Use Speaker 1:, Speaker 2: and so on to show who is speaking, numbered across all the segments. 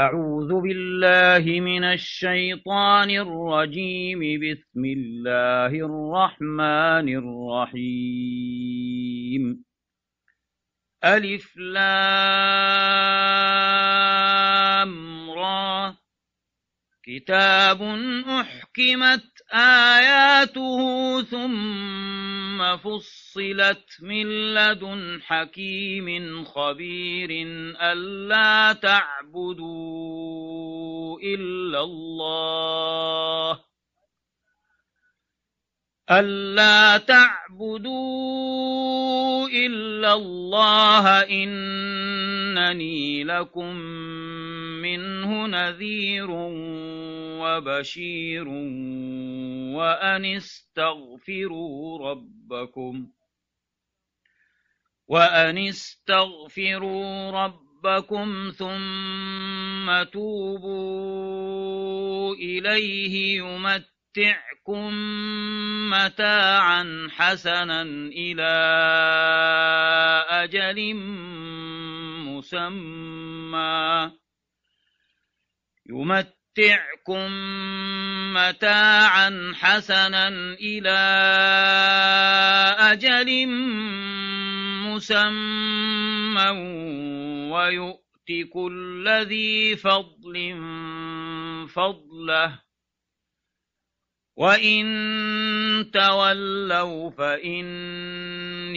Speaker 1: أعوذ بالله من الشيطان الرجيم بسم الله الرحمن الرحيم ألف لام را كتاب أحكمت آياته ثم فصلت من لدن حكيم خبير ألا تعبدوا إلا الله ألا تعبدوا إلا الله إنني لكم منه نذير وبشير وأن استغفروا ربكم وأن استغفروا ربكم ثم توبوا إليه يمتعكم مَّتَاعًا حَسَنًا إِلَى أَجَلٍ مُّسَمًّى يمتعكم متاعا حسنا إلى أجل مسمى ويؤت كل ذي فضل فضله وإن تولوا فإني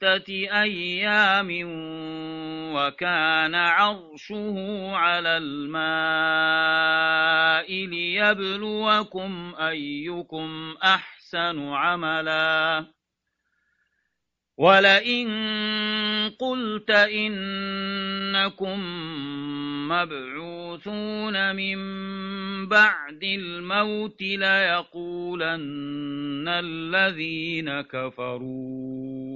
Speaker 1: ستة أيام وكان عرشه على الماء ليبلوكم أيكم أحسن عملا ولئن قلت إنكم مبعوثون من بعد الموت ليقولن الذين كفروا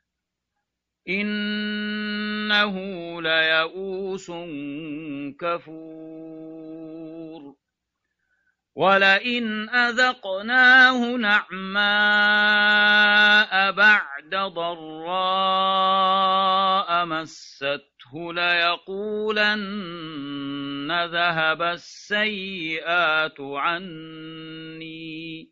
Speaker 1: إنه ليئوس كفور ولئن أذقناه نعماء بعد ضراء مسته ليقولن ذهب السيئات عني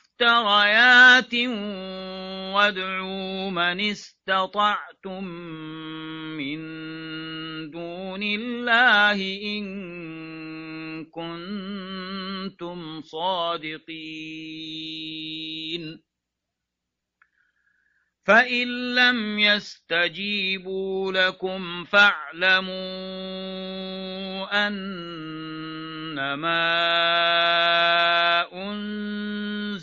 Speaker 1: مفتريات وادعوا من استطعتم من دون الله إن كنتم صادقين فإن لم يستجيبوا لكم فاعلموا أنما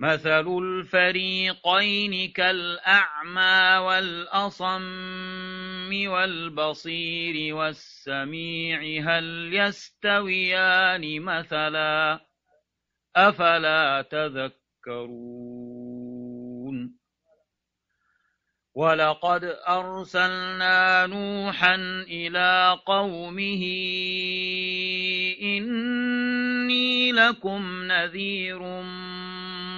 Speaker 1: مثل الفريقين كالأعمى والأصم والبصير والسميع هل يستويان مثلا أفلا تذكرون ولقد أرسلنا نوحا إلى قومه إني لكم نذير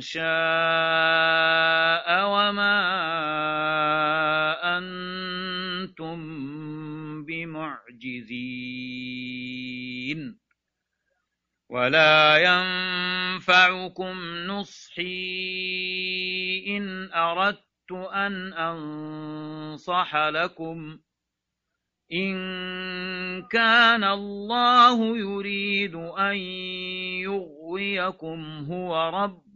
Speaker 1: شاء وما أنتم بمعجزين ولا ينفعكم نصحي إن أردت أن أنصح لكم إن كان الله يريد أن يغويكم هو رب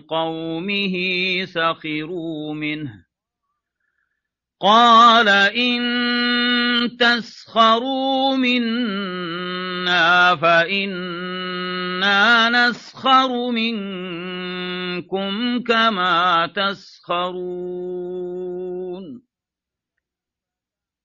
Speaker 1: قومه سخروا منه قال إن تسخروا منا فإنا نسخر منكم كما تسخرون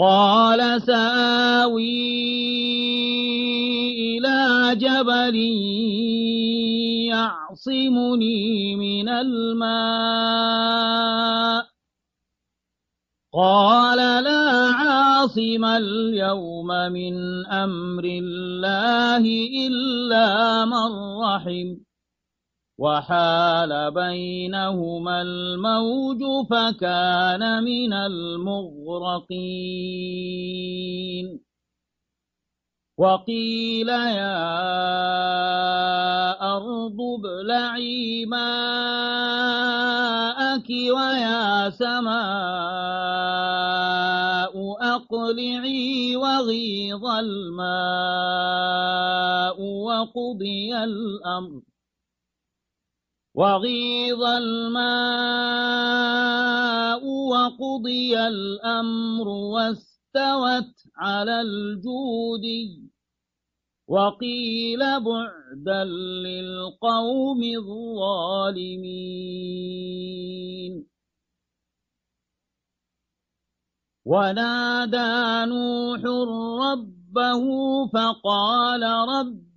Speaker 1: قال سآوي إلى جبل يعصمني من الماء قال لا عاصم اليوم من أمر الله إلا من رحم وحال بينهما الموج فكان من المغرقين وقيل يا أرض ابلعي ماءك ويا سماء أقلعي وغيظ الماء وقضي الأمر وغيظ الماء وقضي الأمر واستوت على الجود وقيل بعدا للقوم الظالمين ونادى نوح ربه فقال رب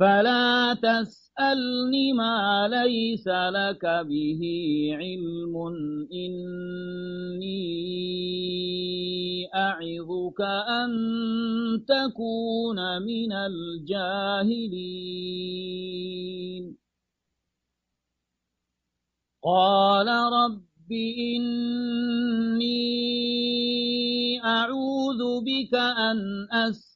Speaker 1: فلا تسألني ما ليس لك به علم إني أعظك أن تكون من الجاهلين قال رب إني أعوذ بك أن أسأل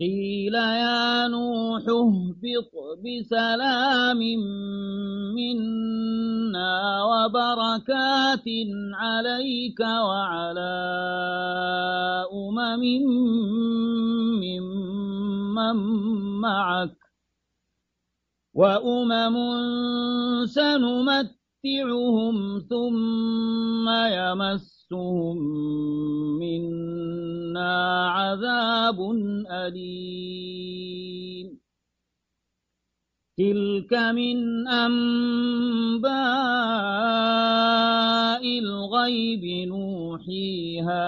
Speaker 1: قيل يا نوح اهبط بسلام منا وبركات عليك وعلى أمم ممن معك وأمم سنمتعهم ثم يمس يمسهم منا عذاب أليم تلك من أنباء الغيب نوحيها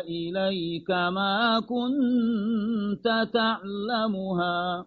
Speaker 1: إليك ما كنت تعلمها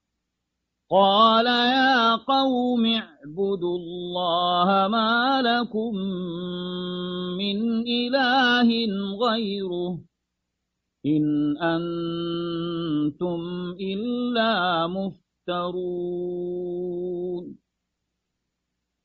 Speaker 1: قال يا قوم اعبدوا الله ما لكم من إله غيره إن أنتم إلا مفترون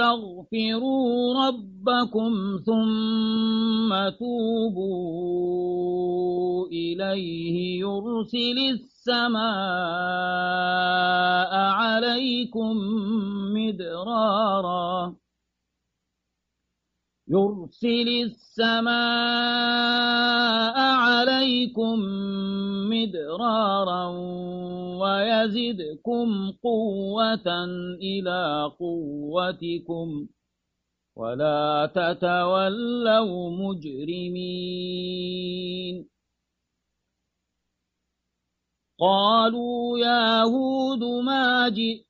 Speaker 1: استغفروا ربكم ثم توبوا إليه يرسل السماء عليكم مدرارا يرسل السماء عليكم مدرارا ويزدكم قوة إلى قوتكم ولا تتولوا مجرمين قالوا يا هود ما جئت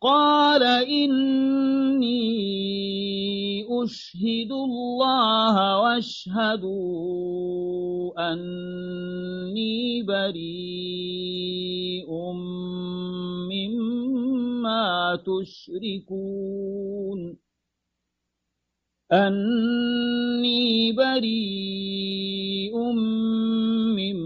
Speaker 1: قال إني أشهد الله واشهد أني بريء مما تشركون أني بريء مما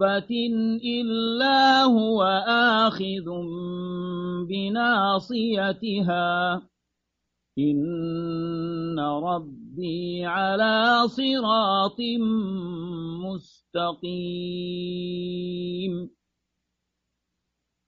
Speaker 1: حبة إلا هو آخذ بناصيتها إن ربي على صراط مستقيم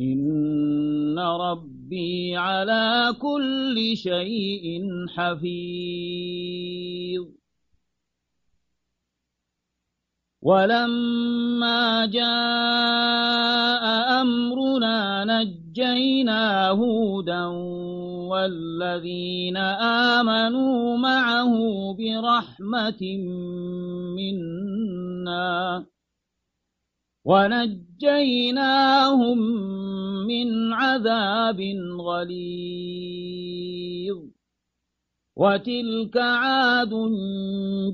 Speaker 1: إن ربي على كل شيء حفيظ ولما جاء أمرنا نجينا هودا والذين آمنوا معه برحمة منا ونجيناهم من عذاب غليظ وتلك عاد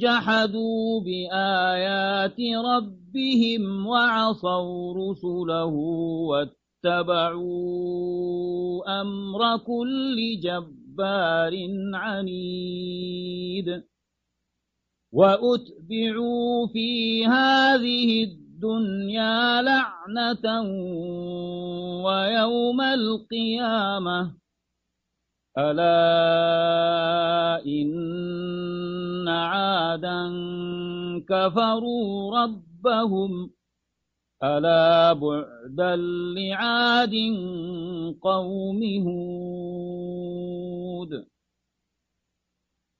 Speaker 1: جحدوا بآيات ربهم وعصوا رسله واتبعوا أمر كل جبار عنيد وأتبعوا في هذه الدنيا الدنيا لعنة ويوم القيامة ألا إن عادا كفروا ربهم ألا بعدا لعاد قوم هود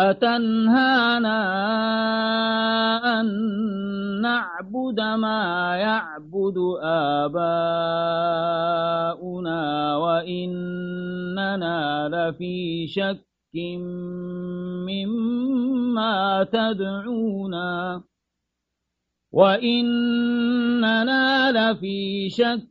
Speaker 1: أتنهانا أن نعبد ما يعبد آباؤنا وإننا لفي شك مما تدعونا وإننا لفي شك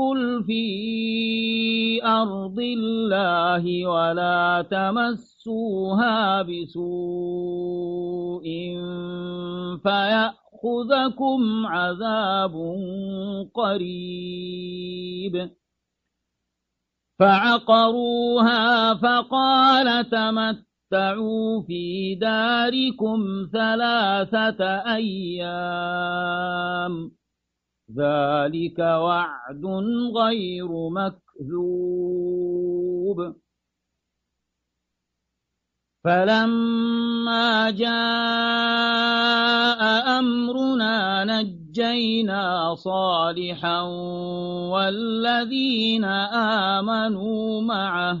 Speaker 1: قل في أرض الله ولا تمسوها بسوء فيأخذكم عذاب قريب فعقروها فقال تمتعوا في داركم ثلاثة أيام ذلك وعد غير مكذوب فلما جاء أمرنا نجينا صالحا والذين آمنوا معه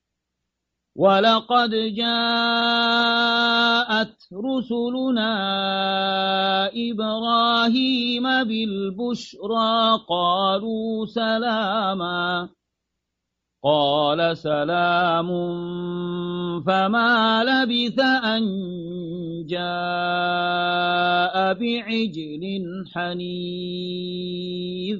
Speaker 1: ولقد جاءت رسلنا إبراهيم بالبشرى قالوا سلاما قال سلام فما لبث أن جاء بعجل حنيذ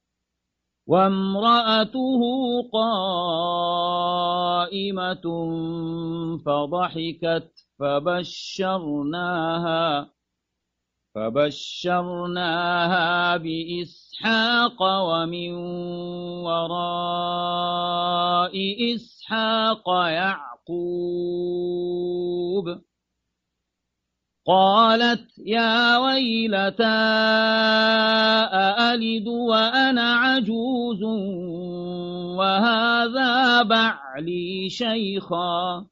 Speaker 1: وامرأته قائمة فضحكت فبشرناها فبشرناها بإسحاق ومن وراء إسحاق يعقوب قالت يا ويلتا أألد وأنا عجوز وهذا بعلي شيخا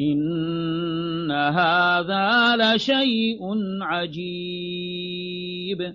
Speaker 1: إن هذا لشيء عجيب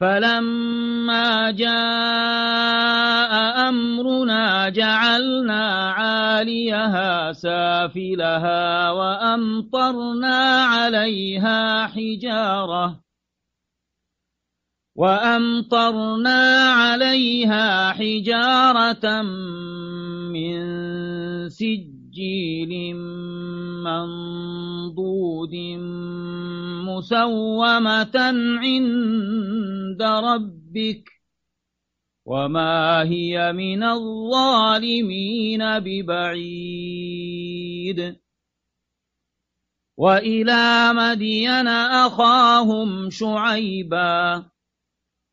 Speaker 1: فلما جاء أمرنا جعلنا عاليها سافلها وأمطرنا عليها حجارة وأمطرنا عليها حجارة من سجن سجيل منضود مسومة عند ربك وما هي من الظالمين ببعيد وإلى مدين أخاهم شعيباً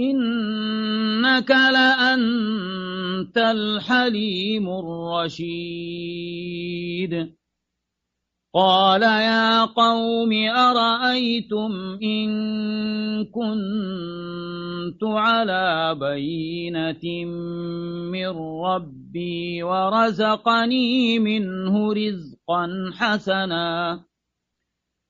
Speaker 1: إنك لأنت الحليم الرشيد قال يا قوم أرأيتم إن كنت على بينة من ربي ورزقني منه رزقا حسناً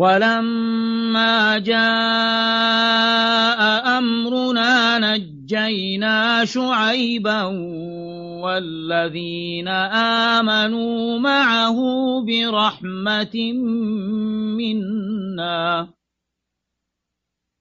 Speaker 1: ولما جاء أمرنا نجينا شعيبا والذين آمنوا معه برحمة منا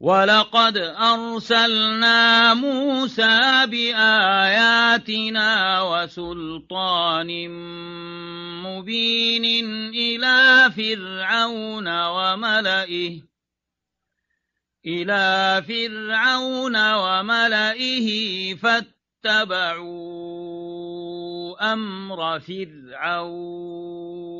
Speaker 1: ولقد أرسلنا موسى بآياتنا وسلطان مبين إلى فرعون وملئه إلى فرعون وملئه فاتبعوا أمر فرعون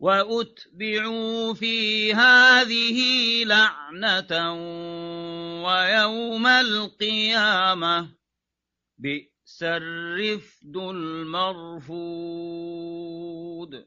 Speaker 1: وأتبعوا في هذه لعنة ويوم القيامة بئس الرفد المرفود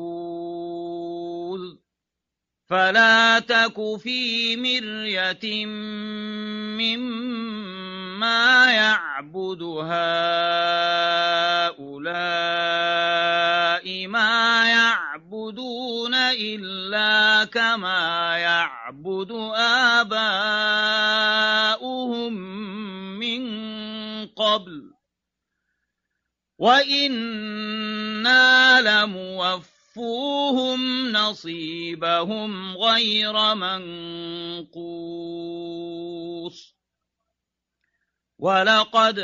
Speaker 1: فلا تك في مرية مما يعبد هؤلاء ما يعبدون إلا كما يعبد آباؤهم من قبل وإنا لموفقون وَأْتُوهُمْ نَصِيبَهُمْ غَيْرَ مَنْقُوصٍ وَلَقَدْ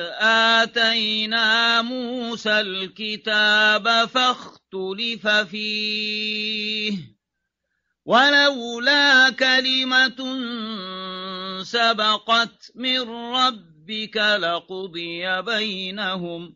Speaker 1: آتَيْنَا مُوسَى الْكِتَابَ فَاخْتُلِفَ فِيهِ وَلَوْلَا كَلِمَةٌ سَبَقَتْ مِنْ رَبِّكَ لَقُضِيَ بَيْنَهُمْ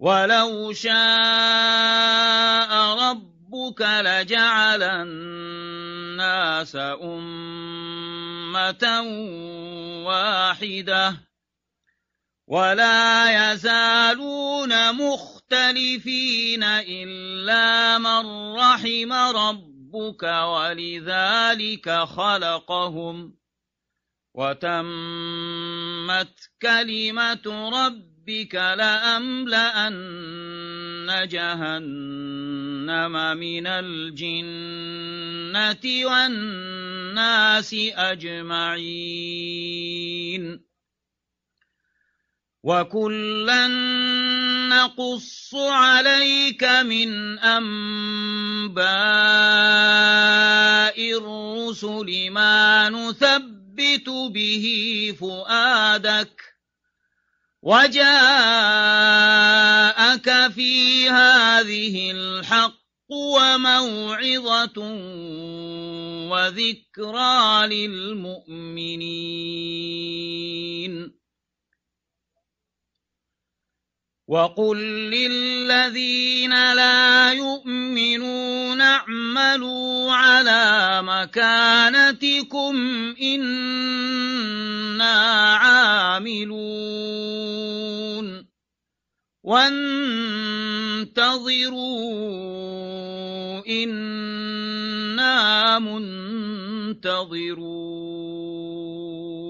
Speaker 1: ولو شاء ربك لجعل الناس أمة واحدة ولا يزالون مختلفين إلا من رحم ربك ولذلك خلقهم وتمت كلمة ربك ربك لأملأن جهنم من الجنة والناس أجمعين وكلا نقص عليك من أنباء الرسل ما نثبت به فؤادك وجاءك في هذه الحق وموعظة وذكرى للمؤمنين وقل للذين لا يؤمنون اعملوا على مكانتكم إنا عاملون وانتظروا إنا منتظرون